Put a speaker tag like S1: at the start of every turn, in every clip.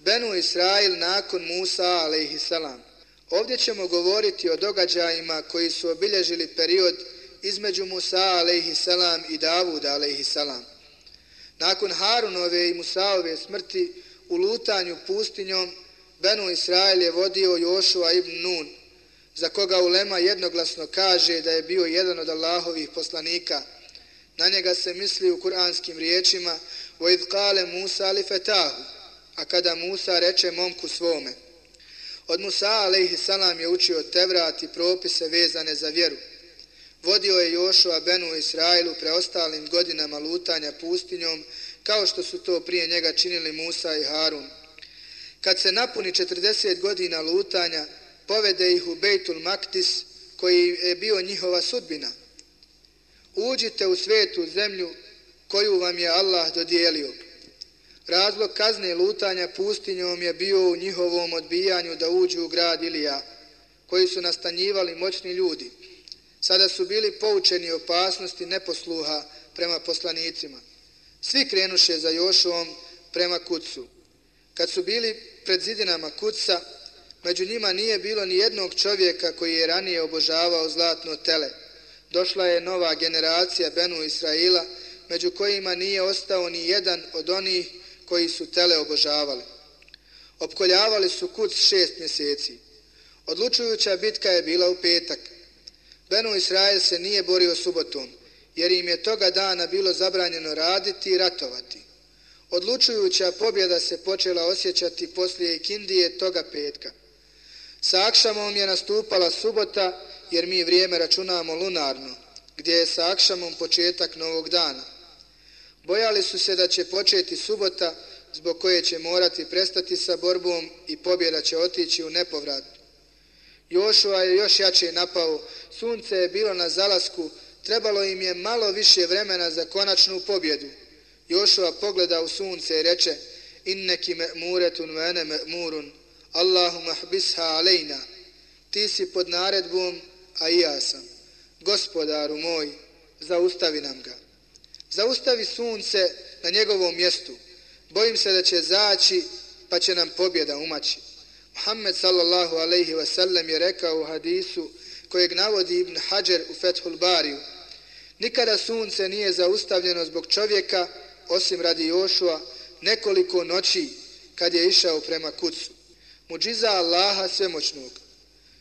S1: Benu Israil nakon Musa a.s. Ovdje ćemo govoriti o događajima koji su obilježili period između Musa a.s. i Davuda a.s. Nakon Harunove i Musaove smrti u lutanju pustinjom, Benu Israil je vodio Jošua ibn Nun, za koga Ulema jednoglasno kaže da je bio jedan od Allahovih poslanika. Na njega se misli u kuranskim riječima وَإِذْ قَالَ مُوسَى لِفَتَاهُ A kada Musa reče momku svome. Od Musa a.s. je učio Tevrat i propise vezane za vjeru. Vodio je Jošua Benu Israilu preostalim godinama lutanja pustinjom, kao što su to prije njega činili Musa i Harun. Kad se napuni 40 godina lutanja, povede ih u Bejtul Maktis, koji je bio njihova sudbina. Uđite u svetu zemlju koju vam je Allah dodijelio. Razlog kazne lutanja pustinjom je bio u njihovom odbijanju da uđu u grad Ilija, koji su nastanjivali moćni ljudi. Sada su bili poučeni opasnosti neposluha prema poslanicima. Svi krenuše za Jošovom prema kucu. Kad su bili pred zidinama kuca, među njima nije bilo ni jednog čovjeka koji je ranije obožavao zlatno tele. Došla je nova generacija Benu Israila, među kojima nije ostao ni jedan od onih koji su tele obožavali. Opkoljavali su kuc šest mjeseci. Odlučujuća bitka je bila u petak. Benu Israel se nije borio subotom, jer im je toga dana bilo zabranjeno raditi i ratovati. Odlučujuća pobjeda se počela osjećati poslije Kindije toga petka. Sa Akšamom je nastupala subota, jer mi vrijeme računamo lunarno, gdje je sa Akšamom početak novog dana. Bojali su se da će početi subota, zbog koje će morati prestati sa borbom i pobjeda će otići u nepovrat. Jošua je još jače napao, sunce je bilo na zalasku, trebalo im je malo više vremena za konačnu pobjedu. Jošua pogleda u sunce i reče, inneki me'muretun vene me'murun, Allahuma hbisha alejna, ti si pod naredbom, a i ja sam. Gospodaru moj, zaustavi nam ga. Zaustavi sunce na njegovom mjestu. Bojim se da će zaći, pa će nam pobjeda umaći. Muhammed sallallahu alaihi ve sellem je rekao u hadisu kojeg navodi Ibn Hajar u Fethul Bariju. Nikada sunce nije zaustavljeno zbog čovjeka, osim radi Jošua, nekoliko noći kad je išao prema kucu. Muđiza Allaha svemoćnog.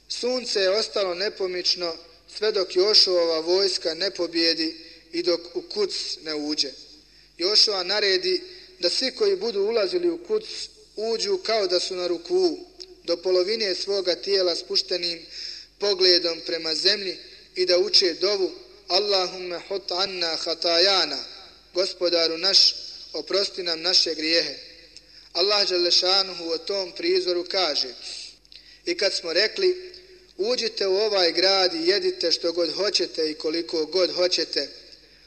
S1: Sunce je ostalo nepomično sve dok Jošuova vojska ne pobjedi i dok u kuc ne uđe. Jošova naredi da svi koji budu ulazili u kuc uđu kao da su na ruku do polovine svoga tijela spuštenim pogledom prema zemlji i da uče dovu Allahumme hot anna hatajana gospodaru naš oprosti nam naše grijehe Allah Đalešanuhu o tom prizoru kaže i kad smo rekli uđite u ovaj grad i jedite što god hoćete i koliko god hoćete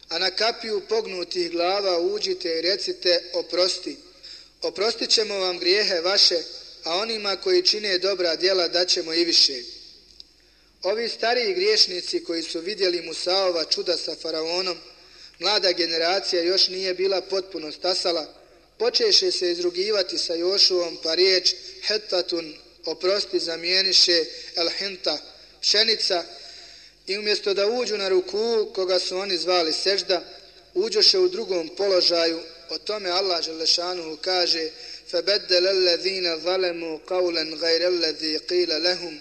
S1: a na kapiju pognutih glava uđite i recite oprosti. Oprostit ćemo vam grijehe vaše, a onima koji čine dobra djela daćemo i više. Ovi stariji griješnici koji su vidjeli Musaova čuda sa faraonom, mlada generacija još nije bila potpuno stasala, počeše se izrugivati sa Jošuvom pa riječ hetatun oprosti zamijeniše elhinta, pšenica I umjesto da uđu na ruku koga su oni zvali sežda, uđoše u drugom položaju. O tome Allah Želešanuhu kaže فَبَدَّلَ الَّذِينَ ظَلَمُوا قَوْلًا غَيْرَ الَّذِي قِيلَ لَهُمْ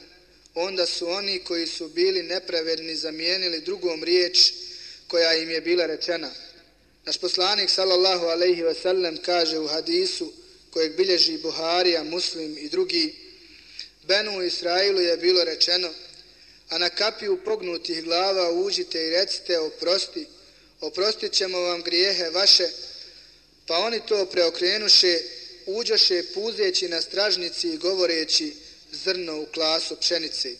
S1: Onda su oni koji su bili nepravedni zamijenili drugom riječ koja im je bila rečena. Naš poslanik sallallahu alaihi ve sellem kaže u hadisu kojeg bilježi Buharija, Muslim i drugi Benu Israilu je bilo rečeno a na kapiju pognutih glava uđite i recite oprosti, oprostit ćemo vam grijehe vaše, pa oni to preokrenuše, uđoše puzeći na stražnici i govoreći zrno u klasu pšenice.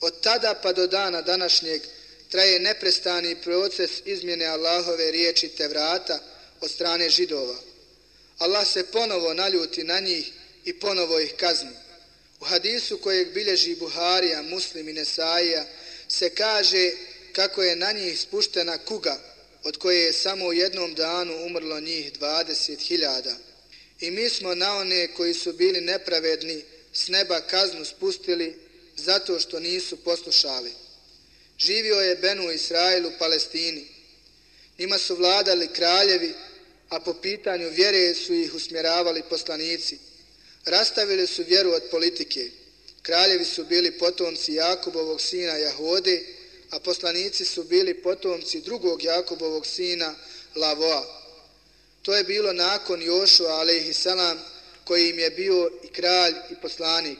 S1: Od tada pa do dana današnjeg traje neprestani proces izmjene Allahove riječi te vrata od strane židova. Allah se ponovo naljuti na njih i ponovo ih kazni. U hadisu kojeg bilježi Buharija, Muslim i Nesaija se kaže kako je na njih spuštena kuga od koje je samo u jednom danu umrlo njih 20.000. I mi smo na one koji su bili nepravedni s neba kaznu spustili zato što nisu poslušali. Živio je Benu Israil u Palestini. Njima su vladali kraljevi, a po pitanju vjere su ih usmjeravali poslanici. Rastavili su vjeru od politike. Kraljevi su bili potomci Jakubovog sina Jahode, a poslanici su bili potomci drugog Jakubovog sina Lavoa. To je bilo nakon Jošua, alaihissalam, koji im je bio i kralj i poslanik.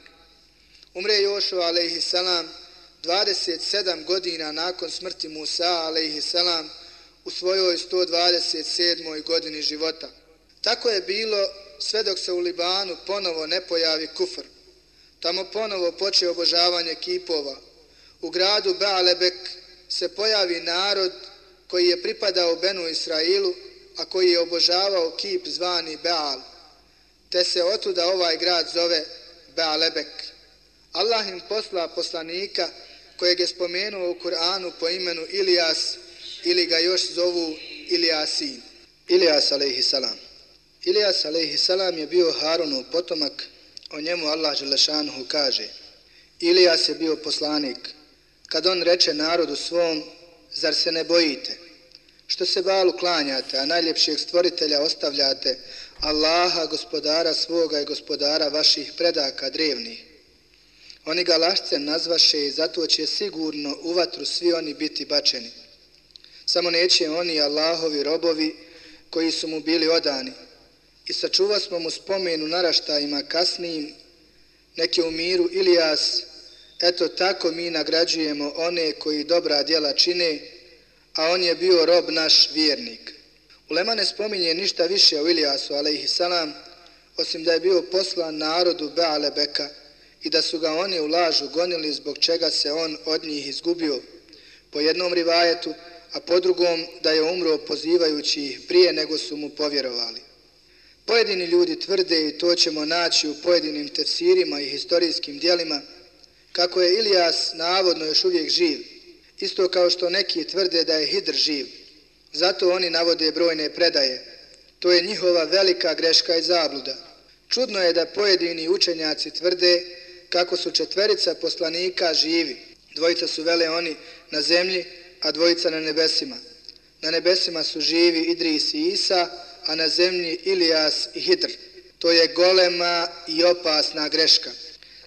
S1: Umre Jošua, alaihissalam, 27 godina nakon smrti Musa, alaihissalam, u svojoj 127. godini života. Tako je bilo sve dok se u Libanu ponovo ne pojavi kufr. Tamo ponovo poče obožavanje kipova. U gradu Baalebek se pojavi narod koji je pripadao Benu Israilu, a koji je obožavao kip zvani Baal. Te se otuda ovaj grad zove Baalebek. Allah im posla poslanika kojeg je spomenuo u Kur'anu po imenu Ilijas ili ga još zovu Ilijasin. Ilijas alaihi salam. Ilijas alaihi salam je bio Harunov potomak, o njemu Allah Želešanuhu kaže Ilijas je bio poslanik. Kad on reče narodu svom, zar se ne bojite? Što se balu klanjate, a najljepšeg stvoritelja ostavljate, Allaha, gospodara svoga i gospodara vaših predaka drevnih. Oni ga lašcem nazvaše i zato će sigurno u vatru svi oni biti bačeni. Samo neće oni Allahovi robovi koji su mu bili odani. I sačuva smo mu spomenu naraštajima kasnijim, neke u miru Ilijas, eto tako mi nagrađujemo one koji dobra djela čine, a on je bio rob naš vjernik. Ulema ne spominje ništa više o Ilijasu, alaihissalam, osim da je bio poslan narodu Baalebeka i da su ga oni u lažu gonili zbog čega se on od njih izgubio. Po jednom rivajetu, a po drugom da je umro pozivajući ih prije nego su mu povjerovali. Pojedini ljudi tvrde i to ćemo naći u pojedinim tefsirima i historijskim dijelima kako je Ilijas navodno još uvijek živ, isto kao što neki tvrde da je Hidr živ. Zato oni navode brojne predaje. To je njihova velika greška i zabluda. Čudno je da pojedini učenjaci tvrde kako su četverica poslanika živi. Dvojica su vele oni na zemlji, a dvojica na nebesima. Na nebesima su živi Idris i Isa, a na zemlji Ilijas i Hidr. To je golema i opasna greška.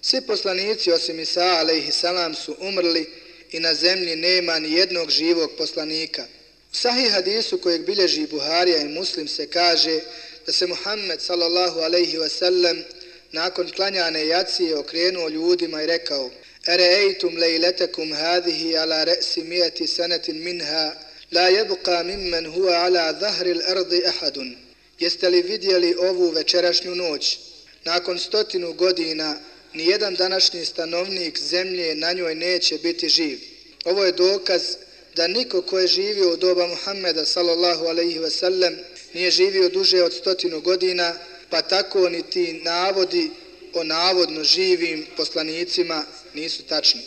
S1: Svi poslanici osim Isa alaihi salam su umrli i na zemlji nema ni jednog živog poslanika. U sahih hadisu kojeg bilježi Buharija i Muslim se kaže da se Muhammed sallallahu alaihi wasallam nakon klanjane jacije okrenuo ljudima i rekao Ereejtum lejletekum hadihi ala re'si mijeti senetin minha la jebqa mimmen huwa ala zahril ardi ahadun. Jeste li vidjeli ovu večerašnju noć? Nakon stotinu godina ni jedan današnji stanovnik zemlje na njoj neće biti živ. Ovo je dokaz da niko ko je živio u doba Muhammeda sallallahu alaihi ve sellem nije živio duže od stotinu godina, pa tako ni ti navodi o navodno živim poslanicima nisu tačni.